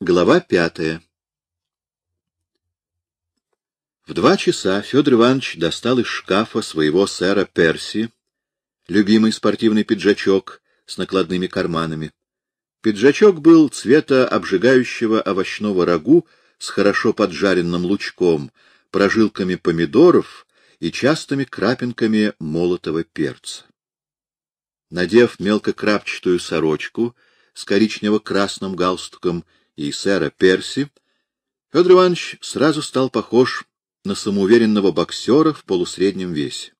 Глава пятая В два часа Федор Иванович достал из шкафа своего сэра Перси, любимый спортивный пиджачок с накладными карманами. Пиджачок был цвета обжигающего овощного рагу с хорошо поджаренным лучком, прожилками помидоров и частыми крапинками молотого перца. Надев мелкокрапчатую сорочку с коричнево-красным галстуком и сэра Перси, Федор Иванович сразу стал похож на самоуверенного боксера в полусреднем весе.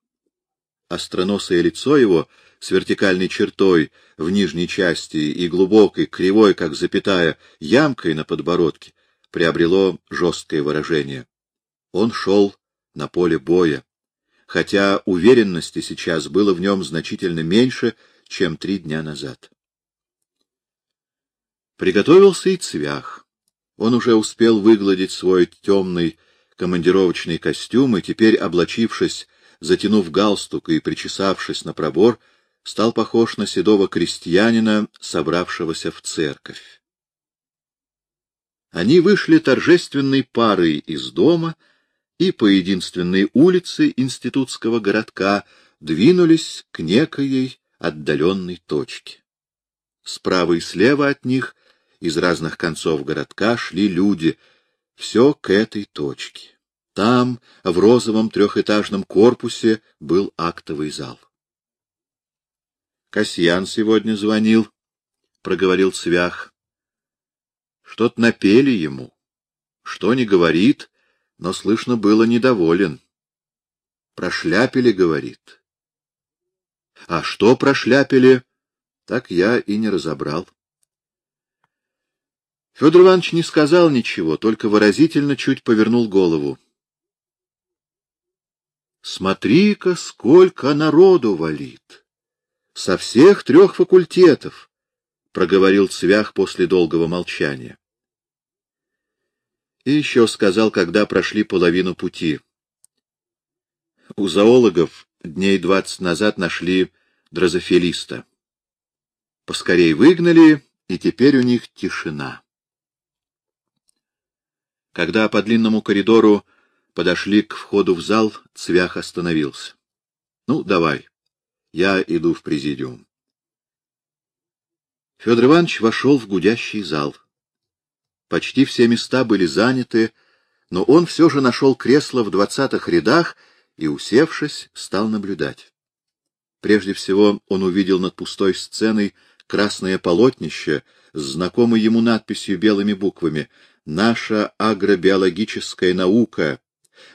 Остроносое лицо его с вертикальной чертой в нижней части и глубокой, кривой, как запятая, ямкой на подбородке, приобрело жесткое выражение. Он шел на поле боя, хотя уверенности сейчас было в нем значительно меньше, чем три дня назад. Приготовился и цвях. Он уже успел выгладить свой темный командировочный костюм и теперь, облачившись, затянув галстук и причесавшись на пробор, стал похож на седого крестьянина, собравшегося в церковь. Они вышли торжественной парой из дома и по единственной улице институтского городка двинулись к некоей отдаленной точке. Справа и слева от них — из разных концов городка шли люди, все к этой точке. Там, в розовом трехэтажном корпусе, был актовый зал. Касьян сегодня звонил, — проговорил Цвях. Что-то напели ему. Что не говорит, но слышно было недоволен. Прошляпили, говорит. А что прошляпили, так я и не разобрал. Федор Иванович не сказал ничего, только выразительно чуть повернул голову. Смотри-ка, сколько народу валит! Со всех трех факультетов, — проговорил Цвях после долгого молчания. И еще сказал, когда прошли половину пути. У зоологов дней двадцать назад нашли дрозофилиста. Поскорей выгнали, и теперь у них тишина. Когда по длинному коридору подошли к входу в зал, Цвях остановился. — Ну, давай. Я иду в президиум. Федор Иванович вошел в гудящий зал. Почти все места были заняты, но он все же нашел кресло в двадцатых рядах и, усевшись, стал наблюдать. Прежде всего он увидел над пустой сценой красное полотнище с знакомой ему надписью белыми буквами наша агробиологическая наука,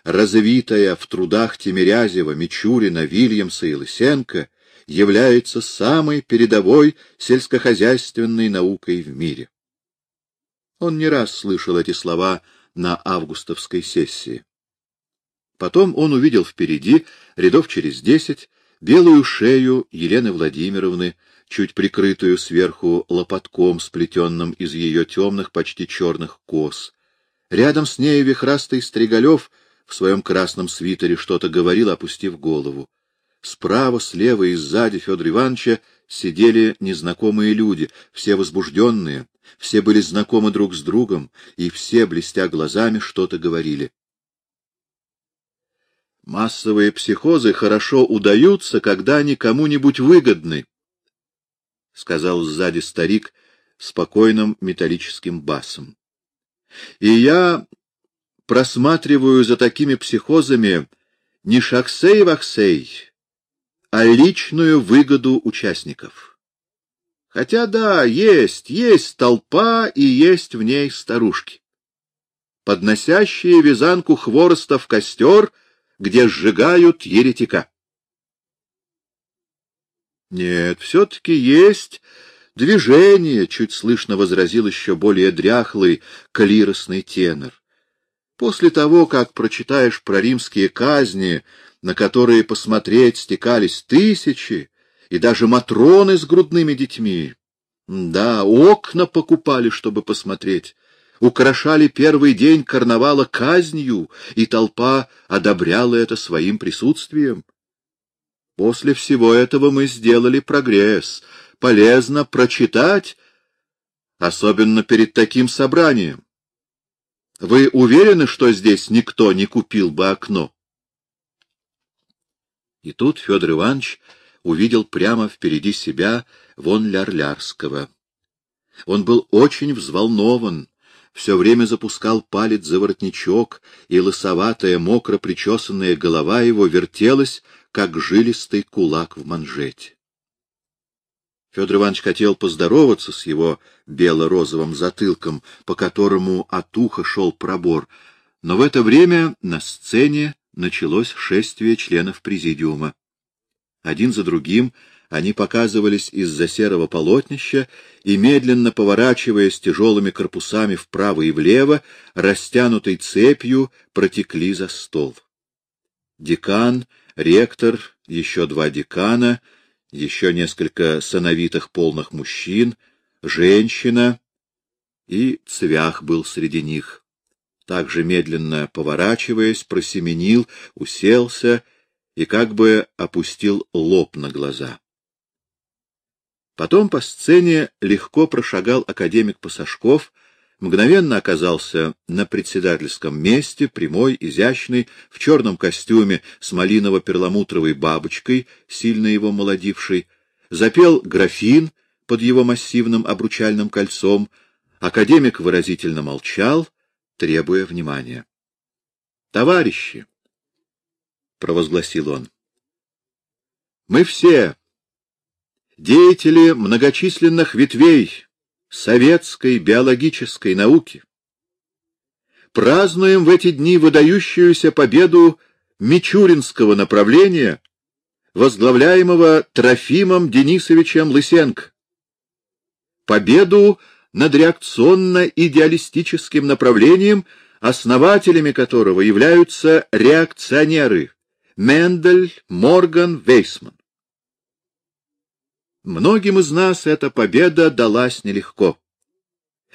развитая в трудах Тимирязева, Мичурина, Вильямса и Лысенко, является самой передовой сельскохозяйственной наукой в мире. Он не раз слышал эти слова на августовской сессии. Потом он увидел впереди, рядов через десять, белую шею Елены Владимировны, чуть прикрытую сверху лопатком, сплетенным из ее темных, почти черных кос. Рядом с ней вихрастый Стригалев в своем красном свитере что-то говорил, опустив голову. Справа, слева и сзади Федора Ивановича сидели незнакомые люди, все возбужденные, все были знакомы друг с другом, и все, блестя глазами, что-то говорили. Массовые психозы хорошо удаются, когда они кому-нибудь выгодны, — сказал сзади старик спокойным металлическим басом. — И я просматриваю за такими психозами не шахсей-вахсей, а личную выгоду участников. Хотя да, есть, есть толпа и есть в ней старушки, подносящие вязанку хвороста в костер, где сжигают еретика. Нет, все-таки есть движение, — чуть слышно возразил еще более дряхлый клиросный тенор. После того, как прочитаешь про римские казни, на которые посмотреть стекались тысячи, и даже матроны с грудными детьми, да, окна покупали, чтобы посмотреть, украшали первый день карнавала казнью, и толпа одобряла это своим присутствием. После всего этого мы сделали прогресс. Полезно прочитать. особенно перед таким собранием. Вы уверены, что здесь никто не купил бы окно? И тут Федор Иванович увидел прямо впереди себя вон Лярлярского. Он был очень взволнован, все время запускал палец за воротничок, и лысоватая, мокро причесанная голова его вертелась, как жилистый кулак в манжете. Федор Иванович хотел поздороваться с его бело-розовым затылком, по которому от уха шел пробор, но в это время на сцене началось шествие членов президиума. Один за другим они показывались из-за серого полотнища и, медленно поворачиваясь тяжелыми корпусами вправо и влево, растянутой цепью протекли за стол. Декан, ректор, еще два декана, еще несколько сановитых полных мужчин, женщина и цвях был среди них. Также медленно поворачиваясь, просеменил, уселся и как бы опустил лоб на глаза. Потом по сцене легко прошагал академик Пасашков, мгновенно оказался на председательском месте, прямой, изящный, в черном костюме с малиново-перламутровой бабочкой, сильно его молодившей, запел графин под его массивным обручальным кольцом, академик выразительно молчал, требуя внимания. — Товарищи! — провозгласил он. — Мы все деятели многочисленных ветвей советской биологической науки, празднуем в эти дни выдающуюся победу Мичуринского направления, возглавляемого Трофимом Денисовичем Лысенко, победу над реакционно-идеалистическим направлением, основателями которого являются реакционеры Мендель, Морган, Вейсман. Многим из нас эта победа далась нелегко.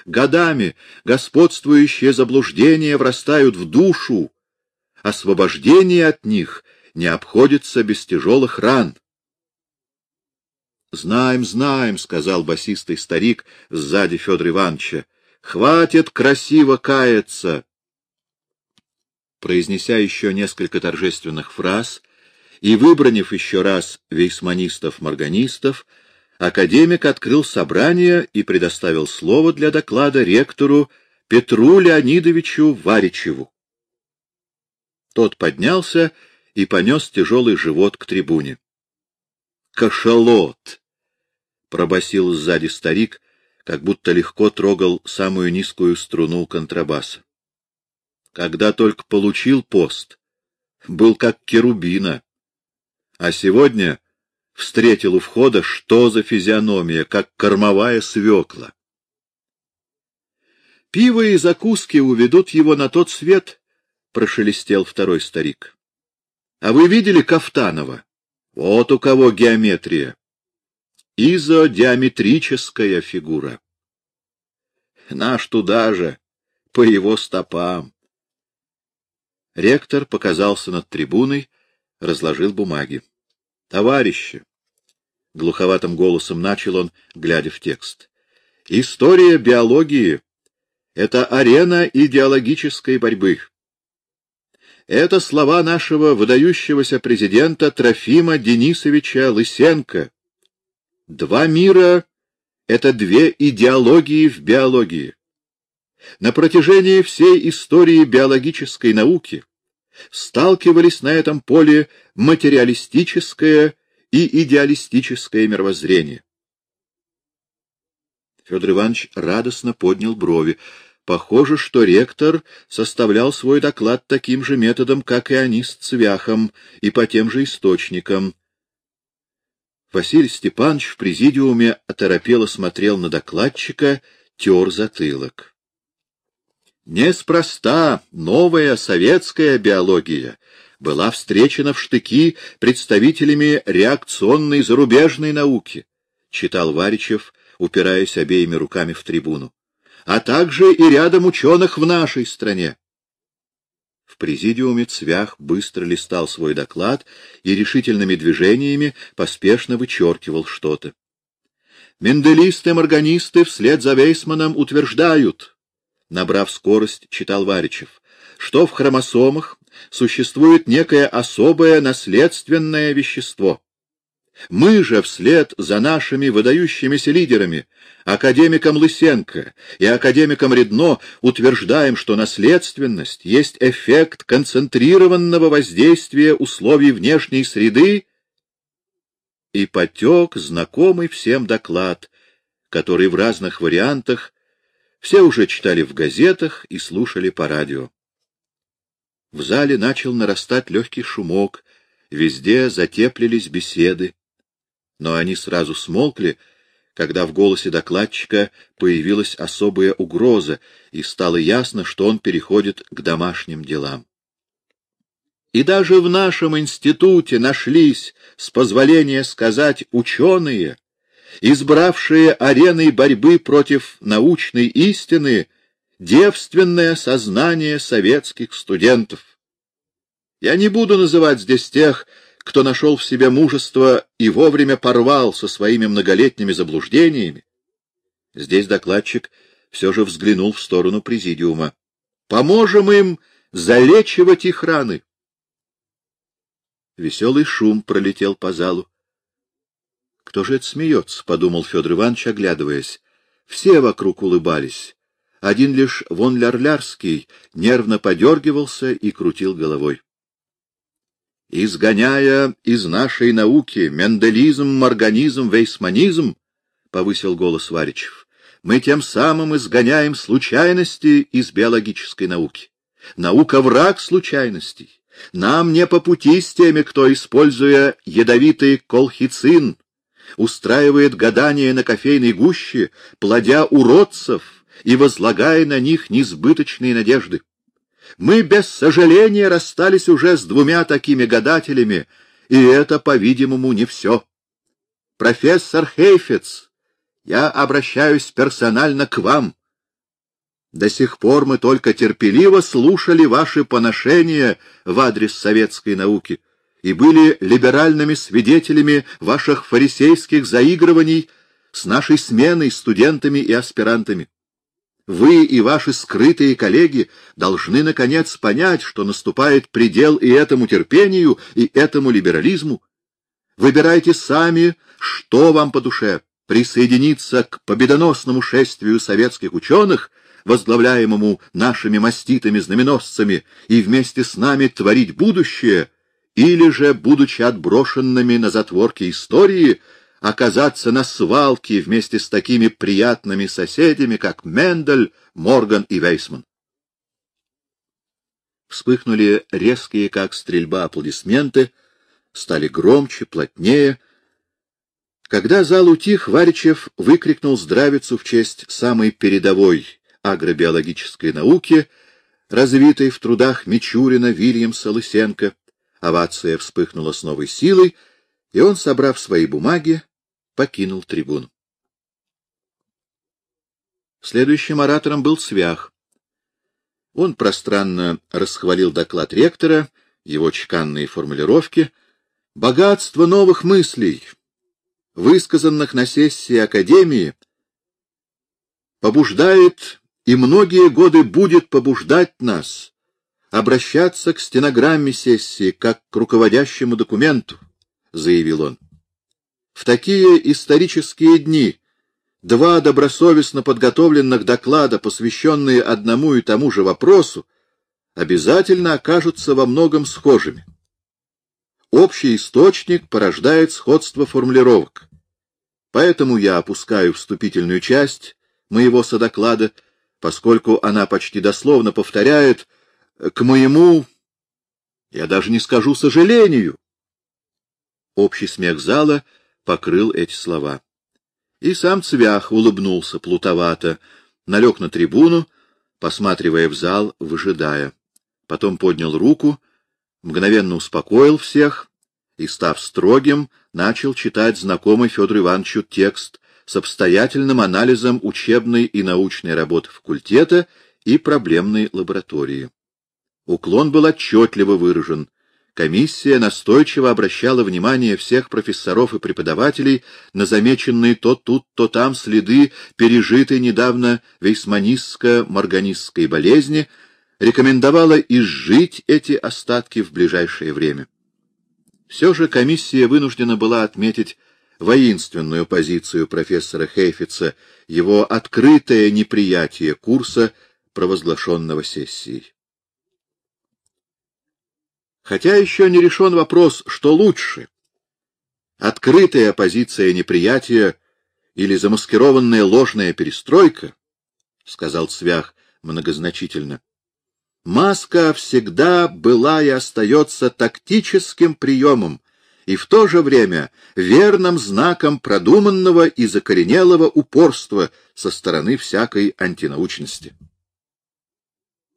Годами господствующие заблуждения врастают в душу, освобождение от них не обходится без тяжелых ран. — Знаем, знаем, — сказал басистый старик сзади Федора Ивановича, — хватит красиво каяться. Произнеся еще несколько торжественных фраз, и, выбранив еще раз вейсманистов-морганистов, академик открыл собрание и предоставил слово для доклада ректору Петру Леонидовичу Варичеву. Тот поднялся и понес тяжелый живот к трибуне. «Кашалот!» — пробасил сзади старик, как будто легко трогал самую низкую струну контрабаса. Когда только получил пост, был как керубина. А сегодня встретил у входа, что за физиономия, как кормовая свекла. Пиво и закуски уведут его на тот свет, — прошелестел второй старик. — А вы видели Кафтанова? Вот у кого геометрия. Изодиаметрическая фигура. Наш туда же, по его стопам. Ректор показался над трибуной, разложил бумаги. — Товарищи! — глуховатым голосом начал он, глядя в текст. — История биологии — это арена идеологической борьбы. Это слова нашего выдающегося президента Трофима Денисовича Лысенко. Два мира — это две идеологии в биологии. На протяжении всей истории биологической науки сталкивались на этом поле материалистическое и идеалистическое мировоззрение. Федор Иванович радостно поднял брови. Похоже, что ректор составлял свой доклад таким же методом, как и они с Цвяхом, и по тем же источникам. Василий Степанович в президиуме оторопело смотрел на докладчика, тер затылок. Неспроста новая советская биология была встречена в штыки представителями реакционной зарубежной науки, читал Варичев, упираясь обеими руками в трибуну, а также и рядом ученых в нашей стране. В президиуме Цвях быстро листал свой доклад и решительными движениями поспешно вычеркивал что-то. Менделисты-морганисты вслед за Вейсманом утверждают, набрав скорость, читал Варичев, что в хромосомах существует некое особое наследственное вещество. Мы же вслед за нашими выдающимися лидерами, академиком Лысенко и академиком Редно, утверждаем, что наследственность есть эффект концентрированного воздействия условий внешней среды и потек знакомый всем доклад, который в разных вариантах все уже читали в газетах и слушали по радио. В зале начал нарастать легкий шумок, везде затеплились беседы но они сразу смолкли, когда в голосе докладчика появилась особая угроза, и стало ясно, что он переходит к домашним делам. И даже в нашем институте нашлись, с позволения сказать, ученые, избравшие ареной борьбы против научной истины девственное сознание советских студентов. Я не буду называть здесь тех, кто нашел в себе мужество и вовремя порвал со своими многолетними заблуждениями, здесь докладчик все же взглянул в сторону президиума. Поможем им залечивать их раны. Веселый шум пролетел по залу. Кто же это смеется? — подумал Федор Иванович, оглядываясь. Все вокруг улыбались. Один лишь вон Лярлярский нервно подергивался и крутил головой изгоняя из нашей науки менделизм, морганизм, вейсманизм, — повысил голос Варичев, — мы тем самым изгоняем случайности из биологической науки. Наука — враг случайностей. Нам не по пути с теми, кто, используя ядовитый колхицин, устраивает гадания на кофейной гуще, плодя уродцев и возлагая на них несбыточные надежды. Мы без сожаления расстались уже с двумя такими гадателями, и это, по-видимому, не все. Профессор Хейфец, я обращаюсь персонально к вам. До сих пор мы только терпеливо слушали ваши поношения в адрес советской науки и были либеральными свидетелями ваших фарисейских заигрываний с нашей сменой студентами и аспирантами. Вы и ваши скрытые коллеги должны, наконец, понять, что наступает предел и этому терпению, и этому либерализму. Выбирайте сами, что вам по душе — присоединиться к победоносному шествию советских ученых, возглавляемому нашими маститыми знаменосцами, и вместе с нами творить будущее, или же, будучи отброшенными на затворки истории, оказаться на свалке вместе с такими приятными соседями, как Мендель, Морган и Вейсман. Вспыхнули резкие, как стрельба, аплодисменты, стали громче, плотнее. Когда зал утих, Варичев выкрикнул здравицу в честь самой передовой агробиологической науки, развитой в трудах Мичурина, Вильямса, Лысенко. Овация вспыхнула с новой силой, и он, собрав свои бумаги, покинул трибуну. Следующим оратором был Свях. Он пространно расхвалил доклад ректора, его чеканные формулировки, богатство новых мыслей, высказанных на сессии Академии, побуждает и многие годы будет побуждать нас обращаться к стенограмме сессии как к руководящему документу, — заявил он. В такие исторические дни два добросовестно подготовленных доклада, посвященные одному и тому же вопросу, обязательно окажутся во многом схожими. Общий источник порождает сходство формулировок. Поэтому я опускаю вступительную часть моего содоклада, поскольку она почти дословно повторяет «к моему...» я даже не скажу сожалению. Общий смех зала — покрыл эти слова. И сам Цвях улыбнулся плутовато, налег на трибуну, посматривая в зал, выжидая. Потом поднял руку, мгновенно успокоил всех и, став строгим, начал читать знакомый Федору Ивановичу текст с обстоятельным анализом учебной и научной работы факультета и проблемной лаборатории. Уклон был отчетливо выражен. комиссия настойчиво обращала внимание всех профессоров и преподавателей на замеченные то тут, то там следы пережитой недавно вейсманистско-морганистской болезни, рекомендовала изжить эти остатки в ближайшее время. Все же комиссия вынуждена была отметить воинственную позицию профессора Хейфица, его открытое неприятие курса, провозглашенного сессией. Хотя еще не решен вопрос, что лучше — открытая оппозиция неприятия или замаскированная ложная перестройка, — сказал Цвях многозначительно. Маска всегда была и остается тактическим приемом, и в то же время верным знаком продуманного и закоренелого упорства со стороны всякой антинаучности.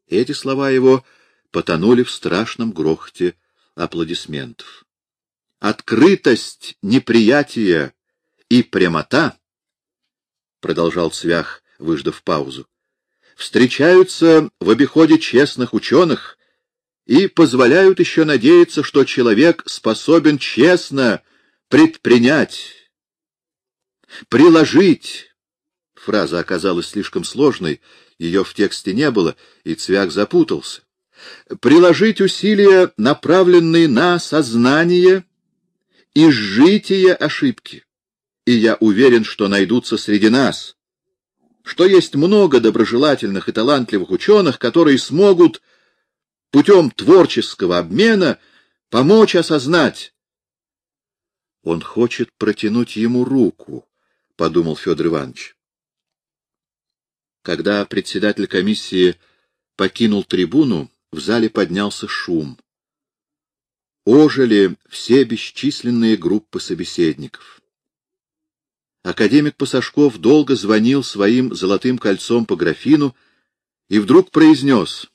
Эти слова его потонули в страшном грохоте аплодисментов. Открытость, неприятие и прямота, — продолжал Свях, выждав паузу, — встречаются в обиходе честных ученых и позволяют еще надеяться, что человек способен честно предпринять, приложить. Фраза оказалась слишком сложной, ее в тексте не было, и Цвях запутался. Приложить усилия, направленные на сознание и сжитие ошибки. И я уверен, что найдутся среди нас, что есть много доброжелательных и талантливых ученых, которые смогут путем творческого обмена помочь осознать. Он хочет протянуть ему руку, — подумал Федор Иванович. Когда председатель комиссии покинул трибуну, в зале поднялся шум. Ожили все бесчисленные группы собеседников. Академик Пасашков долго звонил своим золотым кольцом по графину и вдруг произнес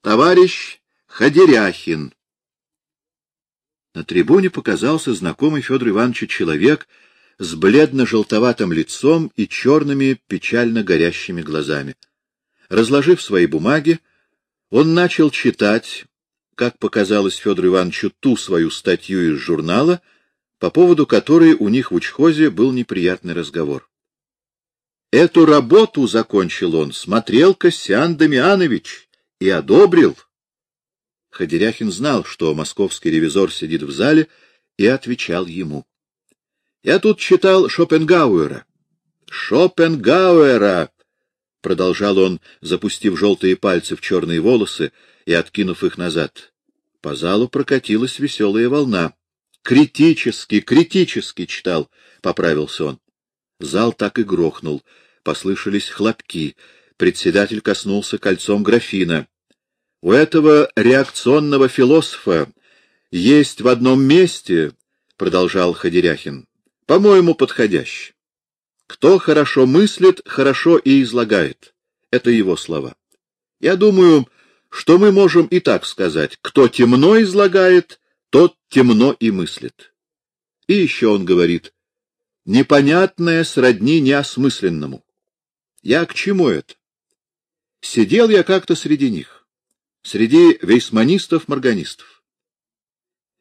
Товарищ Ходеряхин. На трибуне показался знакомый Федор Иванович человек с бледно-желтоватым лицом и черными печально горящими глазами. Разложив свои бумаги, он начал читать, как показалось Федору Ивановичу, ту свою статью из журнала, по поводу которой у них в учхозе был неприятный разговор. Эту работу, — закончил он, — смотрел Косян Дамианович и одобрил. Ходеряхин знал, что московский ревизор сидит в зале, и отвечал ему. — Я тут читал Шопенгауэра. — Шопенгауэра! — продолжал он, запустив желтые пальцы в черные волосы и откинув их назад. По залу прокатилась веселая волна. — Критически, критически читал, — поправился он. Зал так и грохнул. Послышались хлопки. Председатель коснулся кольцом графина. У этого реакционного философа есть в одном месте, — продолжал Ходеряхин, — по-моему, подходящий. Кто хорошо мыслит, хорошо и излагает. Это его слова. Я думаю, что мы можем и так сказать. Кто темно излагает, тот темно и мыслит. И еще он говорит, непонятное сродни неосмысленному. Я к чему это? Сидел я как-то среди них среди вейсманистов-морганистов.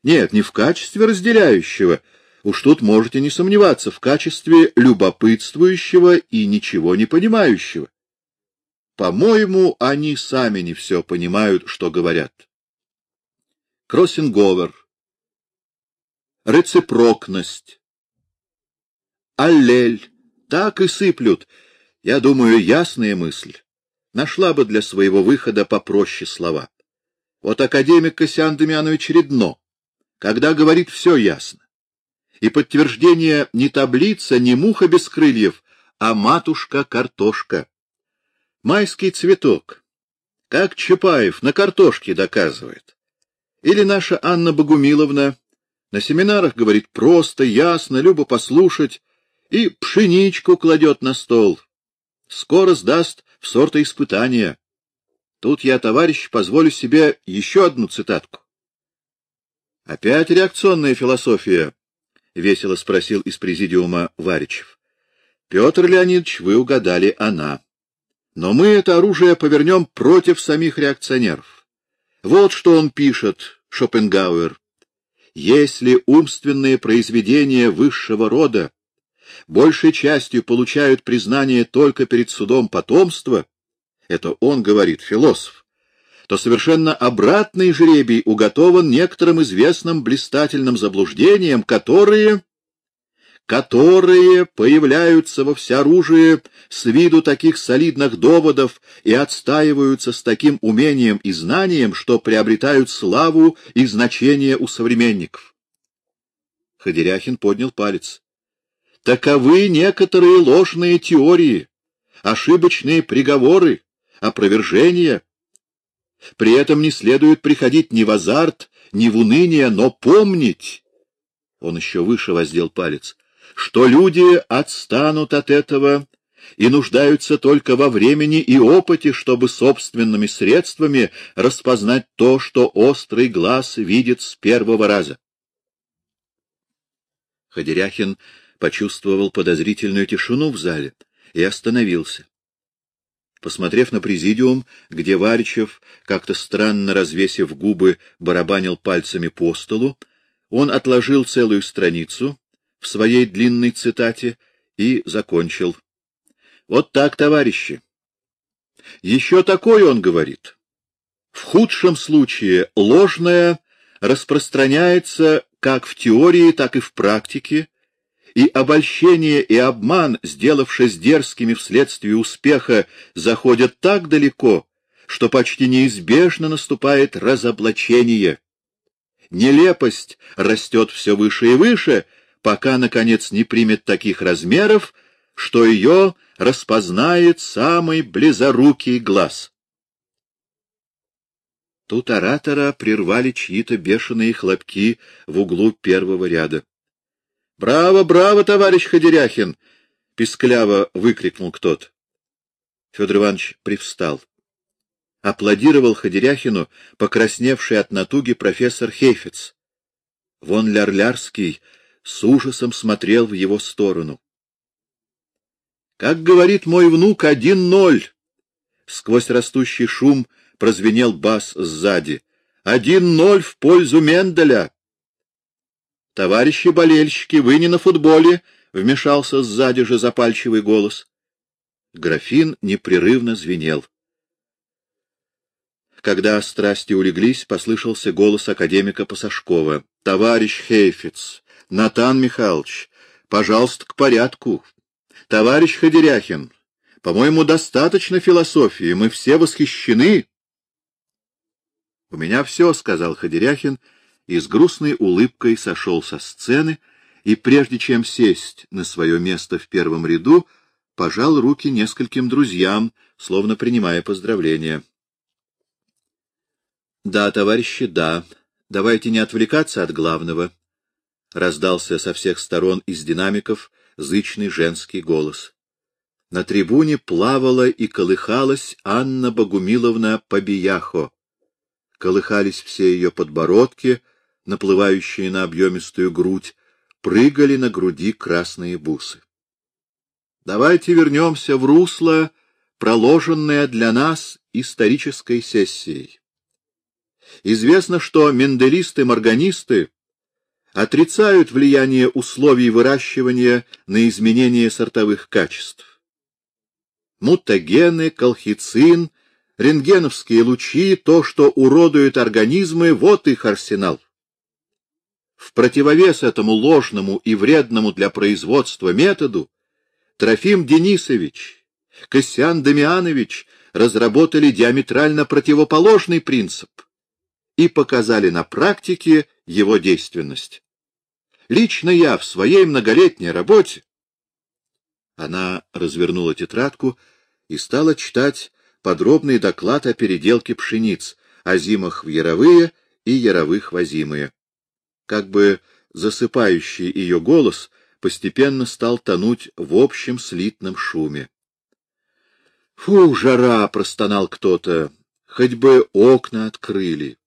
Нет, не в качестве разделяющего, уж тут можете не сомневаться, в качестве любопытствующего и ничего не понимающего. По-моему, они сами не все понимают, что говорят. Кроссинговер, реципрокность, аллель, так и сыплют, я думаю, ясная мысль нашла бы для своего выхода попроще слова. Вот академик Кассиан Демьянович Рядно, когда говорит все ясно. И подтверждение не таблица, не муха без крыльев, а матушка-картошка. Майский цветок, как Чапаев на картошке доказывает. Или наша Анна Богумиловна на семинарах говорит просто, ясно, любо послушать, и пшеничку кладет на стол. Скоро сдаст в сортоиспытания. Тут я, товарищ, позволю себе еще одну цитатку. — Опять реакционная философия? — весело спросил из президиума Варичев. — Петр Леонидович, вы угадали она. Но мы это оружие повернем против самих реакционеров. Вот что он пишет, Шопенгауэр, если умственные произведения высшего рода большей частью получают признание только перед судом потомства, это он говорит, философ, то совершенно обратный жребий уготован некоторым известным блистательным заблуждениям, которые которые появляются во всеоружии с виду таких солидных доводов и отстаиваются с таким умением и знанием, что приобретают славу и значение у современников. Ходеряхин поднял палец. Таковы некоторые ложные теории, ошибочные приговоры, опровержения. При этом не следует приходить ни в азарт, ни в уныние, но помнить, он еще выше воздел палец, что люди отстанут от этого и нуждаются только во времени и опыте, чтобы собственными средствами распознать то, что острый глаз видит с первого раза. Ходеряхин почувствовал подозрительную тишину в зале и остановился. Посмотрев на президиум, где Варичев, как-то странно развесив губы, барабанил пальцами по столу, он отложил целую страницу в своей длинной цитате и закончил. Вот так, товарищи. Еще такое он говорит. В худшем случае ложное распространяется как в теории, так и в практике, и обольщение и обман, сделавшись дерзкими вследствие успеха, заходят так далеко, что почти неизбежно наступает разоблачение. Нелепость растет все выше и выше, пока, наконец, не примет таких размеров, что ее распознает самый близорукий глаз. Тут оратора прервали чьи-то бешеные хлопки в углу первого ряда. — Браво, браво, товарищ Ходеряхин! — пискляво выкрикнул кто-то. Федор Иванович привстал. Аплодировал Ходеряхину покрасневший от натуги профессор Хейфец. Вон Лярлярский с ужасом смотрел в его сторону. «Как говорит мой внук, один ноль!» Сквозь растущий шум прозвенел бас сзади. «Один ноль в пользу Менделя!» «Товарищи болельщики, вы не на футболе!» — вмешался сзади же запальчивый голос. Графин непрерывно звенел. Когда страсти улеглись, послышался голос академика Пасашкова. — Товарищ Хейфиц, Натан Михайлович, пожалуйста, к порядку. Товарищ Ходеряхин, по-моему, достаточно философии, мы все восхищены. — У меня все, — сказал Ходеряхин, и с грустной улыбкой сошел со сцены, и прежде чем сесть на свое место в первом ряду, пожал руки нескольким друзьям, словно принимая поздравления. — Да, товарищи, да. Давайте не отвлекаться от главного раздался со всех сторон из динамиков зычный женский голос. На трибуне плавала и колыхалась Анна Богумиловна Побияхо. Колыхались все ее подбородки, наплывающие на объемистую грудь, прыгали на груди красные бусы. Давайте вернемся в русло, проложенное для нас исторической сессией. Известно, что менделисты-морганисты отрицают влияние условий выращивания на изменение сортовых качеств. Мутагены, колхицин, рентгеновские лучи, то, что уродует организмы, вот их арсенал. В противовес этому ложному и вредному для производства методу Трофим Денисович, Косян Дамианович разработали диаметрально противоположный принцип и показали на практике его действенность. Лично я в своей многолетней работе... Она развернула тетрадку и стала читать подробный доклад о переделке пшениц, о зимах в яровые и яровых в озимые. Как бы засыпающий ее голос постепенно стал тонуть в общем слитном шуме. — Фу, жара! — простонал кто-то. — Хоть бы окна открыли.